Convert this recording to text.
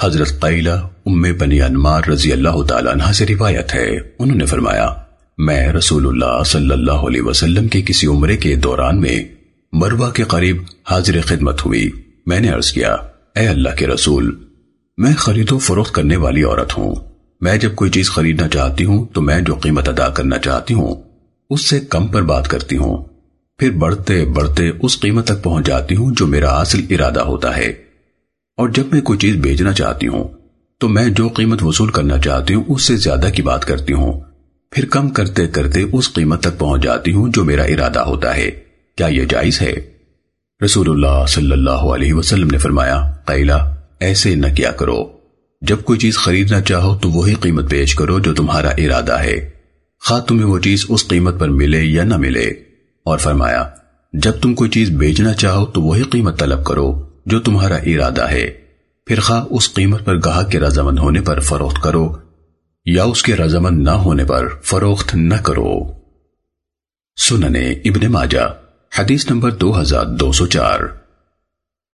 حضرت قیلہ ام بنی انمار رضی اللہ تعالیٰ عنہ سے روایت ہے۔ انہوں نے فرمایا، میں رسول اللہ صلی اللہ علیہ وسلم کے کسی عمرے کے دوران میں مروہ کے قریب حاضر خدمت ہوئی۔ میں نے عرض کیا، اے اللہ کے رسول، میں خرید و فروخت کرنے والی عورت ہوں۔ میں جب کوئی چیز خریدنا چاہتی ہوں تو میں جو قیمت ادا کرنا چاہتی ہوں، اس سے کم پر بات کرتی ہوں۔ پھر بڑھتے بڑھتے اس قیمت تک پہنچ جاتی ہوں جو میرا اصل ارادہ ہوتا ہے۔ اور جب میں کوئی چیز بیچنا چاہتی ہوں، تو میں جو قیمت وصول کرنا چاہتی ہوں، اس سے زیادہ کی بات کرتی ہوں۔ پھر کم کرتے کرتے اس قیمت تک پہنچ جاتی ہوں جو میرا ارادہ ہوتا ہے۔ کیا یہ جائز ہے؟ رسول اللہ صلی اللہ علیہ وسلم نے فرمایا، قیلہ، ایسے نہ کیا کرو۔ جب کوئی چیز خریدنا چاہو، تو وہی قیمت پیش کرو جو تمہارا ارادہ ہے۔ خواہ تمہیں وہ چیز اس قیمت پر ملے یا نہ ملے۔ اور فرمایا، جب تم کوئی چیز بیچنا چاہو، تو وہی قیمت طلب کرو۔ جو تمہارا ارادہ ہے۔ پھر خواہ اس قیمت پر گاہک کے رضامند ہونے پر فروخت کرو یا اس کے رضامند نہ ہونے پر فروخت نہ کرو۔ سننے ابن ماجہ، حدیث نمبر دو ہزار دو سو چار۔